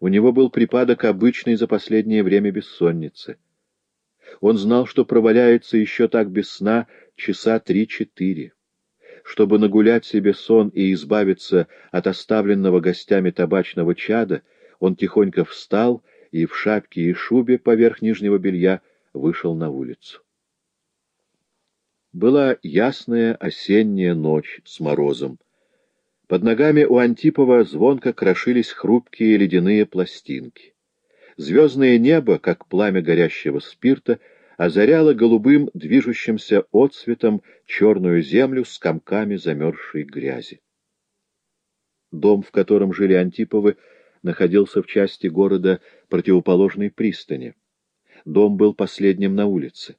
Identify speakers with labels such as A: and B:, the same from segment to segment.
A: У него был припадок обычный за последнее время бессонницы. Он знал, что проваляется еще так без сна часа три-четыре. Чтобы нагулять себе сон и избавиться от оставленного гостями табачного чада, он тихонько встал и в шапке и шубе поверх нижнего белья вышел на улицу. Была ясная осенняя ночь с морозом. Под ногами у Антипова звонко крошились хрупкие ледяные пластинки. Звездное небо, как пламя горящего спирта, озаряло голубым движущимся отсветом черную землю с комками замерзшей грязи. Дом, в котором жили Антиповы, находился в части города противоположной пристани. Дом был последним на улице.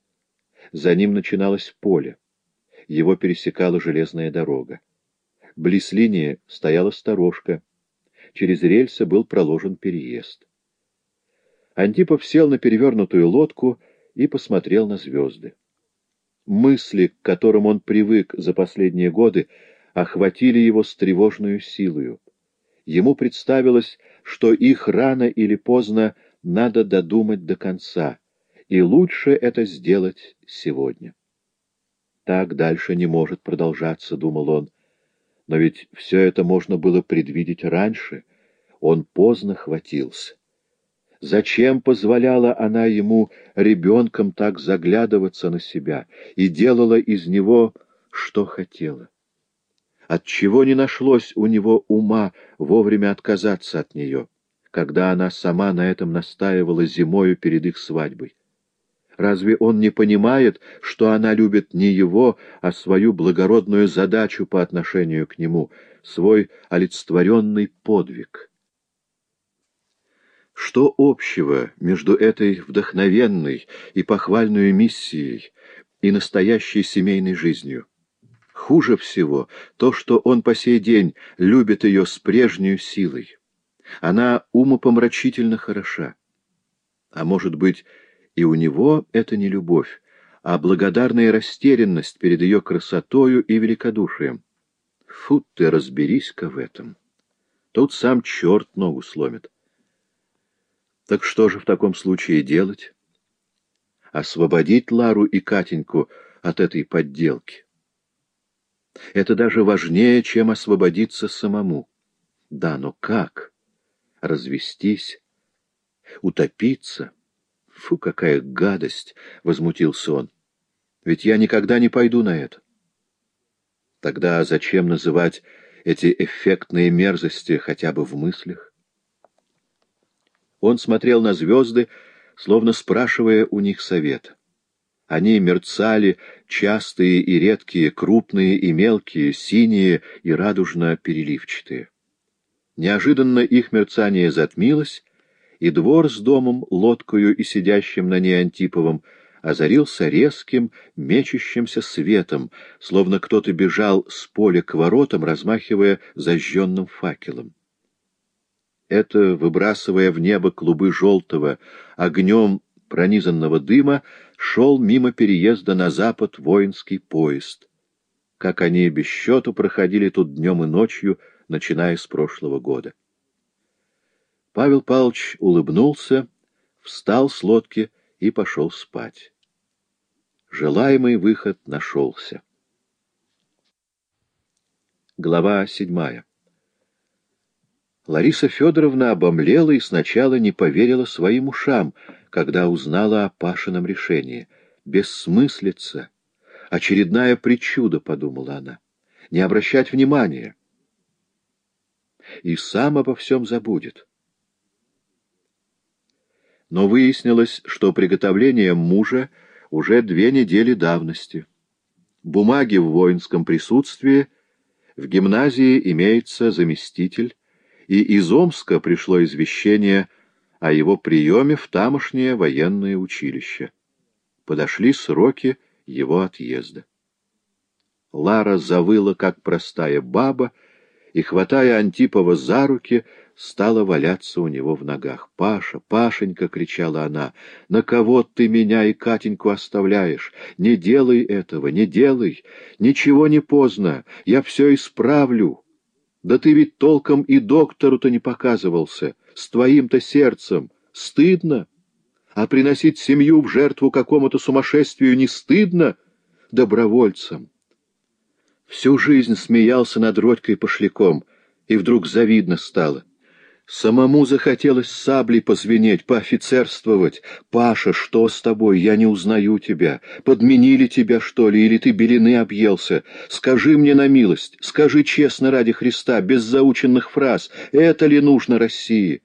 A: За ним начиналось поле. Его пересекала железная дорога. Близ линии стояла сторожка. Через рельсы был проложен переезд. Антипов сел на перевернутую лодку и посмотрел на звезды. Мысли, к которым он привык за последние годы, охватили его с тревожную силою. Ему представилось, что их рано или поздно надо додумать до конца, и лучше это сделать сегодня. Так дальше не может продолжаться, — думал он. Но ведь все это можно было предвидеть раньше. Он поздно хватился. Зачем позволяла она ему ребенком так заглядываться на себя и делала из него, что хотела? Отчего не нашлось у него ума вовремя отказаться от нее, когда она сама на этом настаивала зимою перед их свадьбой? Разве он не понимает, что она любит не его, а свою благородную задачу по отношению к нему, свой олицетворенный подвиг? Что общего между этой вдохновенной и похвальной миссией и настоящей семейной жизнью? Хуже всего то, что он по сей день любит ее с прежней силой. Она умопомрачительно хороша. А может быть, и у него это не любовь, а благодарная растерянность перед ее красотою и великодушием. Фу ты, разберись-ка в этом. Тут сам черт ногу сломит. Так что же в таком случае делать? Освободить Лару и Катеньку от этой подделки. Это даже важнее, чем освободиться самому. Да, но как? Развестись? Утопиться? Фу, какая гадость! — возмутился он. Ведь я никогда не пойду на это. Тогда зачем называть эти эффектные мерзости хотя бы в мыслях? Он смотрел на звезды, словно спрашивая у них совета. Они мерцали, частые и редкие, крупные и мелкие, синие и радужно-переливчатые. Неожиданно их мерцание затмилось, и двор с домом, лодкою и сидящим на ней Антиповым озарился резким, мечущимся светом, словно кто-то бежал с поля к воротам, размахивая зажженным факелом. Это, выбрасывая в небо клубы желтого, огнем пронизанного дыма, шел мимо переезда на запад воинский поезд. Как они без счету проходили тут днем и ночью, начиная с прошлого года. Павел Павлович улыбнулся, встал с лодки и пошел спать. Желаемый выход нашелся. Глава седьмая Лариса Федоровна обомлела и сначала не поверила своим ушам, когда узнала о Пашином решении. «Бессмыслица! Очередная причуда», — подумала она. «Не обращать внимания». И сам обо всем забудет но выяснилось, что приготовление мужа уже две недели давности. Бумаги в воинском присутствии, в гимназии имеется заместитель, и из Омска пришло извещение о его приеме в тамошнее военное училище. Подошли сроки его отъезда. Лара завыла, как простая баба, и, хватая Антипова за руки, стала валяться у него в ногах. «Паша, Пашенька!» — кричала она. «На кого ты меня и Катеньку оставляешь? Не делай этого, не делай! Ничего не поздно, я все исправлю! Да ты ведь толком и доктору-то не показывался! с твоим-то сердцем. Стыдно? А приносить семью в жертву какому-то сумасшествию не стыдно добровольцам? Всю жизнь смеялся над Родькой пошляком, и вдруг завидно стало. Самому захотелось саблей позвенеть, поофицерствовать. «Паша, что с тобой? Я не узнаю тебя. Подменили тебя, что ли, или ты белины объелся? Скажи мне на милость, скажи честно ради Христа, без заученных фраз, это ли нужно России?»